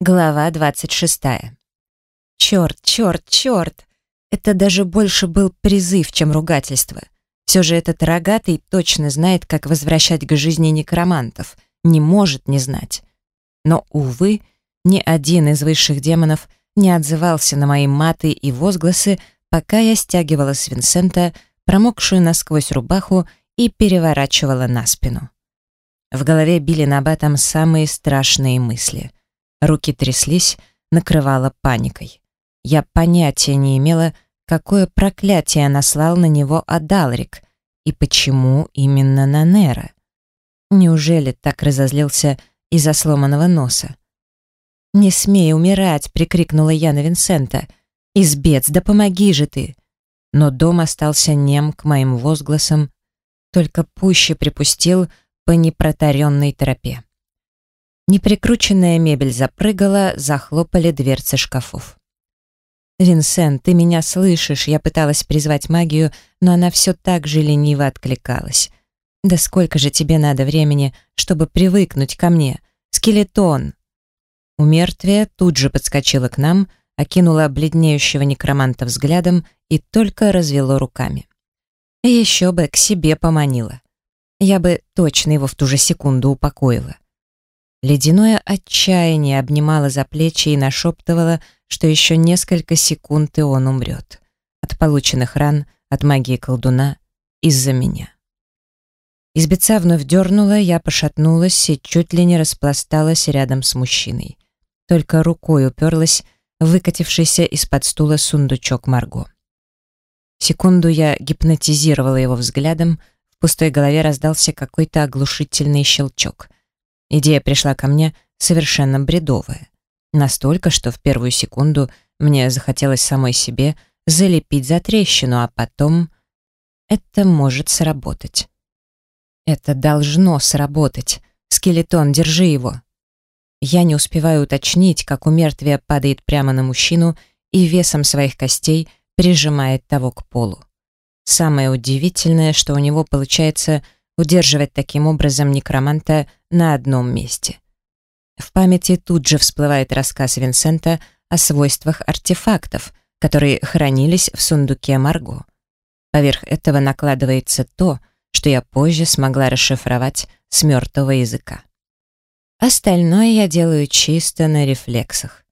Глава 26. Черт, черт, черт! Это даже больше был призыв, чем ругательство. Все же этот рогатый точно знает, как возвращать к жизни некромантов. Не может не знать. Но, увы, ни один из высших демонов не отзывался на мои маты и возгласы, пока я стягивала с Винсента промокшую насквозь рубаху и переворачивала на спину. В голове били на батом самые страшные мысли — Руки тряслись, накрывала паникой. Я понятия не имела, какое проклятие наслал на него Адалрик и почему именно на Нера. Неужели так разозлился из-за сломанного носа? «Не смей умирать!» — прикрикнула я на Винсента. «Избец, да помоги же ты!» Но дом остался нем к моим возгласам, только пуще припустил по непротаренной тропе. Неприкрученная мебель запрыгала, захлопали дверцы шкафов. «Винсент, ты меня слышишь?» Я пыталась призвать магию, но она все так же лениво откликалась. «Да сколько же тебе надо времени, чтобы привыкнуть ко мне? Скелетон!» У мертвия тут же подскочила к нам, окинула бледнеющего некроманта взглядом и только развело руками. Еще бы к себе поманила. Я бы точно его в ту же секунду упокоила. Ледяное отчаяние обнимало за плечи и нашептывало, что еще несколько секунд и он умрет. От полученных ран, от магии колдуна, из-за меня. Избеца вновь дернула, я пошатнулась и чуть ли не распласталась рядом с мужчиной. Только рукой уперлась выкатившийся из-под стула сундучок Марго. Секунду я гипнотизировала его взглядом, в пустой голове раздался какой-то оглушительный щелчок — Идея пришла ко мне совершенно бредовая. Настолько, что в первую секунду мне захотелось самой себе залепить за трещину, а потом это может сработать. Это должно сработать. Скелетон, держи его. Я не успеваю уточнить, как у мертвия падает прямо на мужчину и весом своих костей прижимает того к полу. Самое удивительное, что у него получается удерживать таким образом некроманта на одном месте. В памяти тут же всплывает рассказ Винсента о свойствах артефактов, которые хранились в сундуке Марго. Поверх этого накладывается то, что я позже смогла расшифровать с мертвого языка. Остальное я делаю чисто на рефлексах.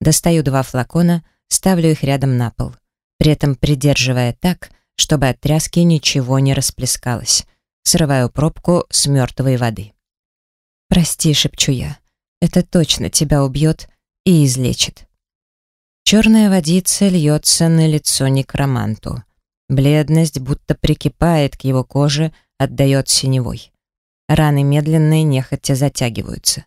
Достаю два флакона, ставлю их рядом на пол, при этом придерживая так, чтобы от тряски ничего не расплескалось, срываю пробку с мертвой воды. «Прости», — шепчу я, — «это точно тебя убьет и излечит». Черная водица льется на лицо некроманту. Бледность будто прикипает к его коже, отдает синевой. Раны медленно и нехотя затягиваются.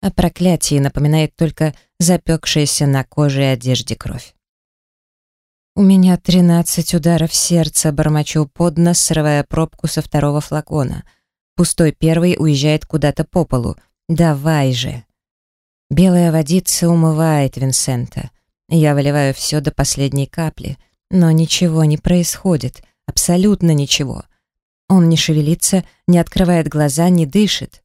О проклятии напоминает только запекшаяся на коже и одежде кровь. У меня тринадцать ударов сердца, бормочу под нос, срывая пробку со второго флакона. Пустой первый уезжает куда-то по полу. Давай же. Белая водица умывает Винсента. Я выливаю все до последней капли, но ничего не происходит, абсолютно ничего. Он не шевелится, не открывает глаза, не дышит.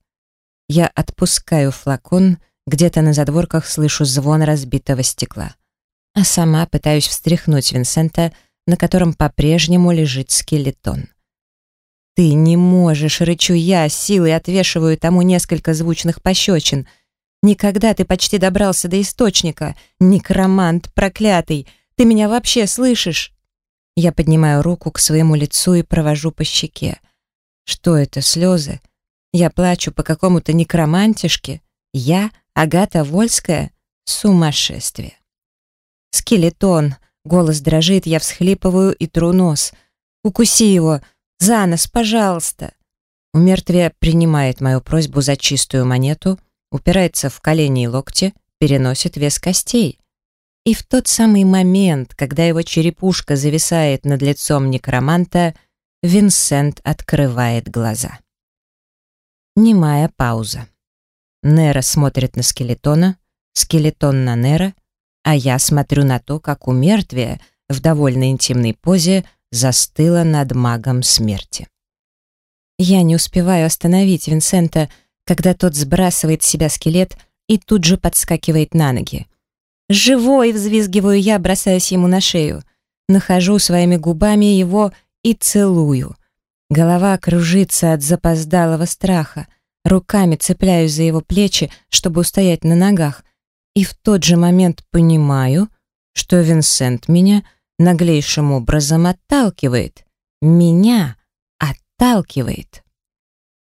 Я отпускаю флакон, где-то на задворках слышу звон разбитого стекла а сама пытаюсь встряхнуть Винсента, на котором по-прежнему лежит скелетон. «Ты не можешь!» — рычу я, силой отвешиваю тому несколько звучных пощечин. «Никогда ты почти добрался до источника! Некромант проклятый! Ты меня вообще слышишь?» Я поднимаю руку к своему лицу и провожу по щеке. Что это, слезы? Я плачу по какому-то некромантишке? Я, Агата Вольская? Сумасшествие. «Скелетон!» Голос дрожит, я всхлипываю и тру нос. «Укуси его! За нос, пожалуйста!» У мертвия принимает мою просьбу за чистую монету, упирается в колени и локти, переносит вес костей. И в тот самый момент, когда его черепушка зависает над лицом некроманта, Винсент открывает глаза. Немая пауза. Нера смотрит на скелетона, скелетон на Нера, а я смотрю на то, как у мертвия в довольно интимной позе застыла над магом смерти. Я не успеваю остановить Винсента, когда тот сбрасывает с себя скелет и тут же подскакивает на ноги. «Живой!» — взвизгиваю я, бросаясь ему на шею. Нахожу своими губами его и целую. Голова кружится от запоздалого страха. Руками цепляюсь за его плечи, чтобы устоять на ногах. И в тот же момент понимаю, что Винсент меня наглейшим образом отталкивает. Меня отталкивает.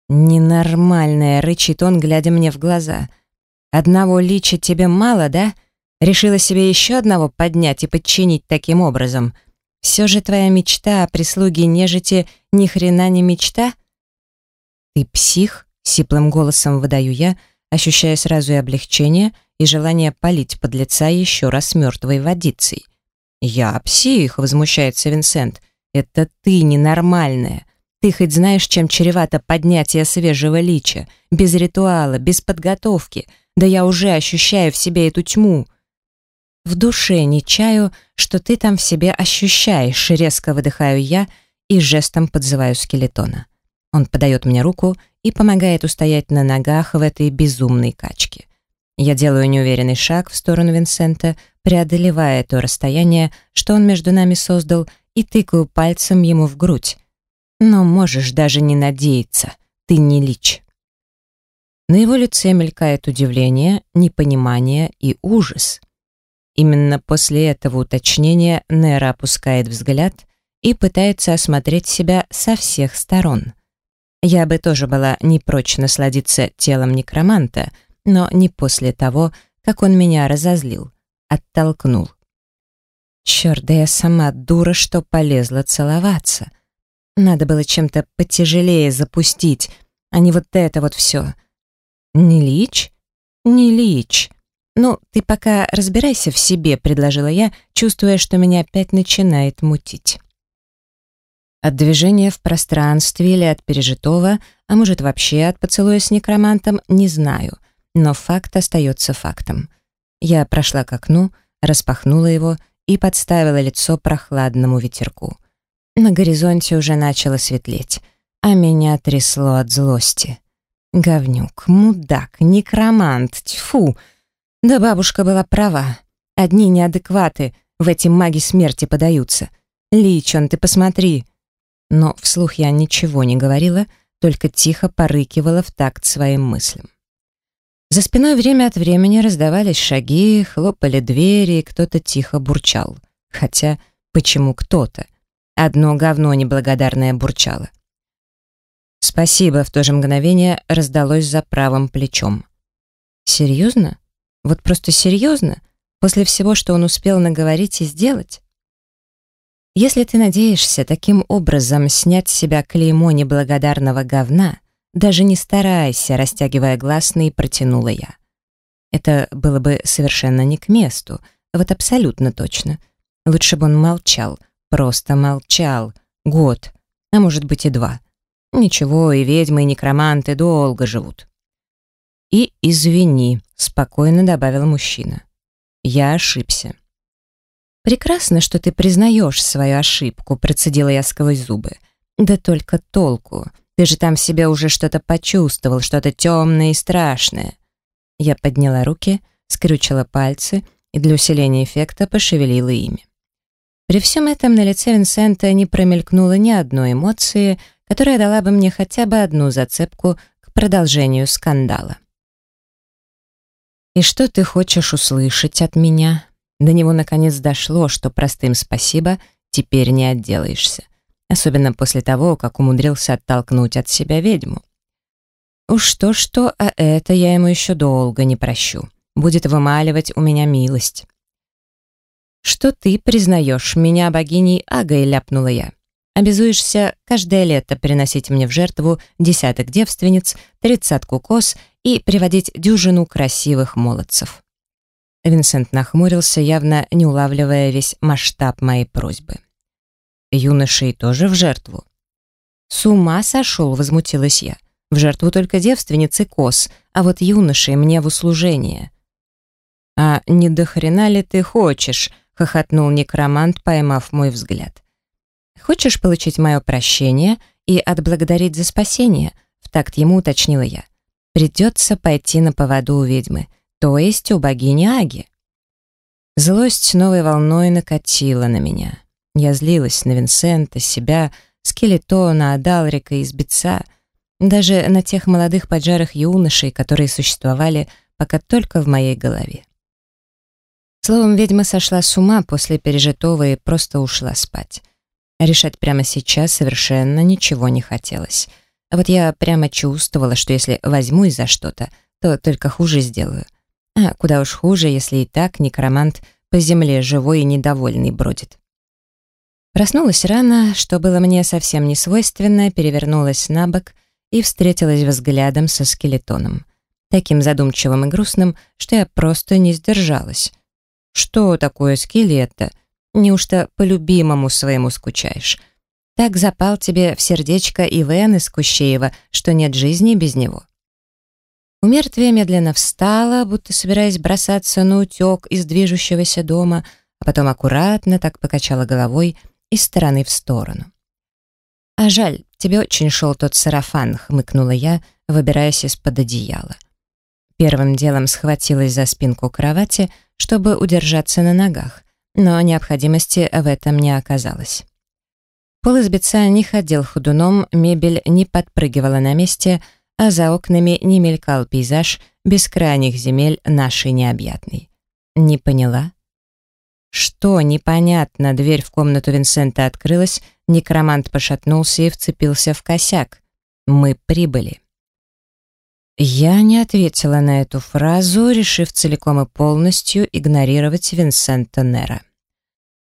«Ненормальная», — рычит он, глядя мне в глаза. «Одного лича тебе мало, да? Решила себе еще одного поднять и подчинить таким образом. Все же твоя мечта о прислуге нежити ни хрена не мечта?» «Ты псих?» — сиплым голосом выдаю я, ощущая сразу и облегчение, и желание полить под лица еще раз мертвой водицей. «Я псих», — возмущается Винсент. «Это ты ненормальная. Ты хоть знаешь, чем чревато поднятие свежего лича? Без ритуала, без подготовки. Да я уже ощущаю в себе эту тьму». «В душе не чаю, что ты там в себе ощущаешь», — резко выдыхаю я и жестом подзываю скелетона. Он подает мне руку и помогает устоять на ногах в этой безумной качке. Я делаю неуверенный шаг в сторону Винсента, преодолевая то расстояние, что он между нами создал, и тыкаю пальцем ему в грудь. Но можешь даже не надеяться, ты не лич. На его лице мелькает удивление, непонимание и ужас. Именно после этого уточнения Нера опускает взгляд и пытается осмотреть себя со всех сторон. Я бы тоже была не прочь насладиться телом некроманта — но не после того, как он меня разозлил, оттолкнул. Черт, да я сама дура, что полезла целоваться. Надо было чем-то потяжелее запустить, а не вот это вот все. Не лич? Не лич. Ну, ты пока разбирайся в себе, предложила я, чувствуя, что меня опять начинает мутить. От движения в пространстве или от пережитого, а может вообще от поцелуя с некромантом, не знаю — но факт остается фактом. Я прошла к окну, распахнула его и подставила лицо прохладному ветерку. На горизонте уже начало светлеть, а меня трясло от злости. Говнюк, мудак, некромант, тьфу! Да бабушка была права. Одни неадекваты в эти маги смерти подаются. Личон, ты посмотри. Но вслух я ничего не говорила, только тихо порыкивала в такт своим мыслям. За спиной время от времени раздавались шаги, хлопали двери, кто-то тихо бурчал. Хотя, почему кто-то? Одно говно неблагодарное бурчало. «Спасибо», — в то же мгновение раздалось за правым плечом. «Серьезно? Вот просто серьезно? После всего, что он успел наговорить и сделать?» Если ты надеешься таким образом снять с себя клеймо неблагодарного говна, даже не старайся, растягивая гласные, протянула я. Это было бы совершенно не к месту, вот абсолютно точно. Лучше бы он молчал, просто молчал. Год, а может быть и два. Ничего, и ведьмы, и некроманты долго живут. «И извини», — спокойно добавил мужчина. «Я ошибся». «Прекрасно, что ты признаешь свою ошибку», — процедила я сквозь зубы. «Да только толку. Ты же там в себе уже что-то почувствовал, что-то темное и страшное. Я подняла руки, скрючила пальцы и для усиления эффекта пошевелила ими. При всем этом на лице Винсента не промелькнуло ни одной эмоции, которая дала бы мне хотя бы одну зацепку к продолжению скандала. «И что ты хочешь услышать от меня?» До него наконец дошло, что простым спасибо теперь не отделаешься особенно после того, как умудрился оттолкнуть от себя ведьму. Уж то-что, а это я ему еще долго не прощу. Будет вымаливать у меня милость. «Что ты признаешь меня богиней Агой?» — ляпнула я. «Обязуешься каждое лето приносить мне в жертву десяток девственниц, тридцатку коз и приводить дюжину красивых молодцев». Винсент нахмурился, явно не улавливая весь масштаб моей просьбы. Юношей тоже в жертву. С ума сошел, возмутилась я. В жертву только девственницы кос, а вот юношей мне в услужение. А не до хрена ли ты хочешь? хохотнул некромант, поймав мой взгляд. Хочешь получить мое прощение и отблагодарить за спасение? В такт ему уточнила я. Придется пойти на поводу у ведьмы. то есть у богини Аги. Злость новой волной накатила на меня. Я злилась на Винсента, себя, скелетона, Адалрика и Избеца, даже на тех молодых поджарых юношей, которые существовали пока только в моей голове. Словом, ведьма сошла с ума после пережитого и просто ушла спать. Решать прямо сейчас совершенно ничего не хотелось. А вот я прямо чувствовала, что если возьмусь за что-то, то только хуже сделаю. А куда уж хуже, если и так некромант по земле живой и недовольный бродит. Проснулась рано, что было мне совсем не свойственно, перевернулась на бок и встретилась взглядом со скелетоном. Таким задумчивым и грустным, что я просто не сдержалась. «Что такое скелет-то? Неужто по любимому своему скучаешь? Так запал тебе в сердечко Ивен из Кущеева, что нет жизни без него». У мертвия медленно встала, будто собираясь бросаться на утек из движущегося дома, а потом аккуратно так покачала головой из стороны в сторону. «А жаль, тебе очень шел тот сарафан», — хмыкнула я, выбираясь из-под одеяла. Первым делом схватилась за спинку кровати, чтобы удержаться на ногах, но необходимости в этом не оказалось. Пол из беца не ходил ходуном, мебель не подпрыгивала на месте, а за окнами не мелькал пейзаж бескрайних земель нашей необъятной. Не поняла? Что непонятно, дверь в комнату Винсента открылась, некромант пошатнулся и вцепился в косяк. Мы прибыли. Я не ответила на эту фразу, решив целиком и полностью игнорировать Винсента Нера.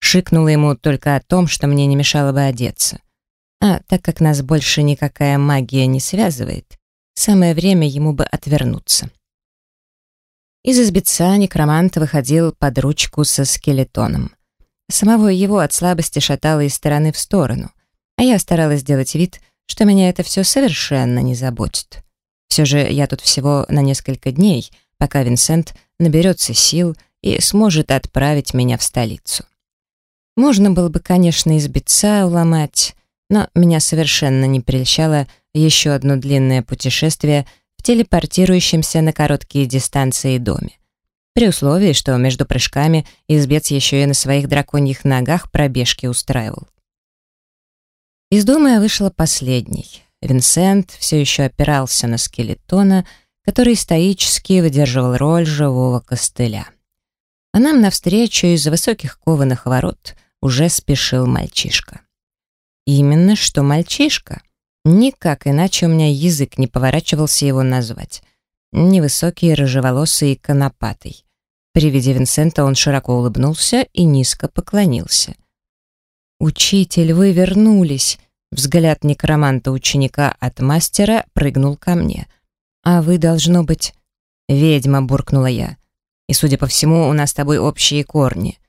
Шикнула ему только о том, что мне не мешало бы одеться. А так как нас больше никакая магия не связывает, самое время ему бы отвернуться. Из избеца некромант выходил под ручку со скелетоном. Самого его от слабости шатало из стороны в сторону, а я старалась сделать вид, что меня это все совершенно не заботит. Все же я тут всего на несколько дней, пока Винсент наберется сил и сможет отправить меня в столицу. Можно было бы, конечно, избиться уломать, но меня совершенно не прельщало еще одно длинное путешествие телепортирующемся на короткие дистанции доме. При условии, что между прыжками избец еще и на своих драконьих ногах пробежки устраивал. Из дома я вышла последней. Винсент все еще опирался на скелетона, который стоически выдерживал роль живого костыля. А нам навстречу из высоких кованых ворот уже спешил мальчишка. Именно что мальчишка. Никак иначе у меня язык не поворачивался его назвать. Невысокий, рыжеволосый и конопатый. При виде Винсента он широко улыбнулся и низко поклонился. «Учитель, вы вернулись!» Взгляд некроманта-ученика от мастера прыгнул ко мне. «А вы, должно быть...» «Ведьма», — буркнула я. «И, судя по всему, у нас с тобой общие корни».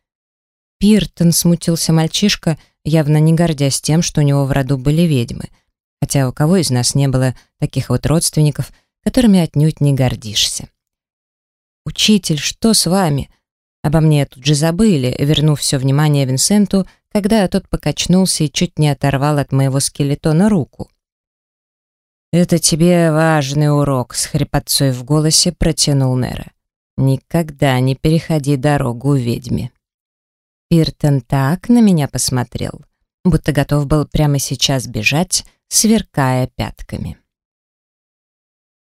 Пиртон смутился мальчишка, явно не гордясь тем, что у него в роду были ведьмы — хотя у кого из нас не было таких вот родственников, которыми отнюдь не гордишься. «Учитель, что с вами?» Обо мне тут же забыли, вернув все внимание Винсенту, когда тот покачнулся и чуть не оторвал от моего скелетона руку. «Это тебе важный урок», — с хрипотцой в голосе протянул Нера. «Никогда не переходи дорогу ведьме». Пиртон так на меня посмотрел, будто готов был прямо сейчас бежать, сверкая пятками.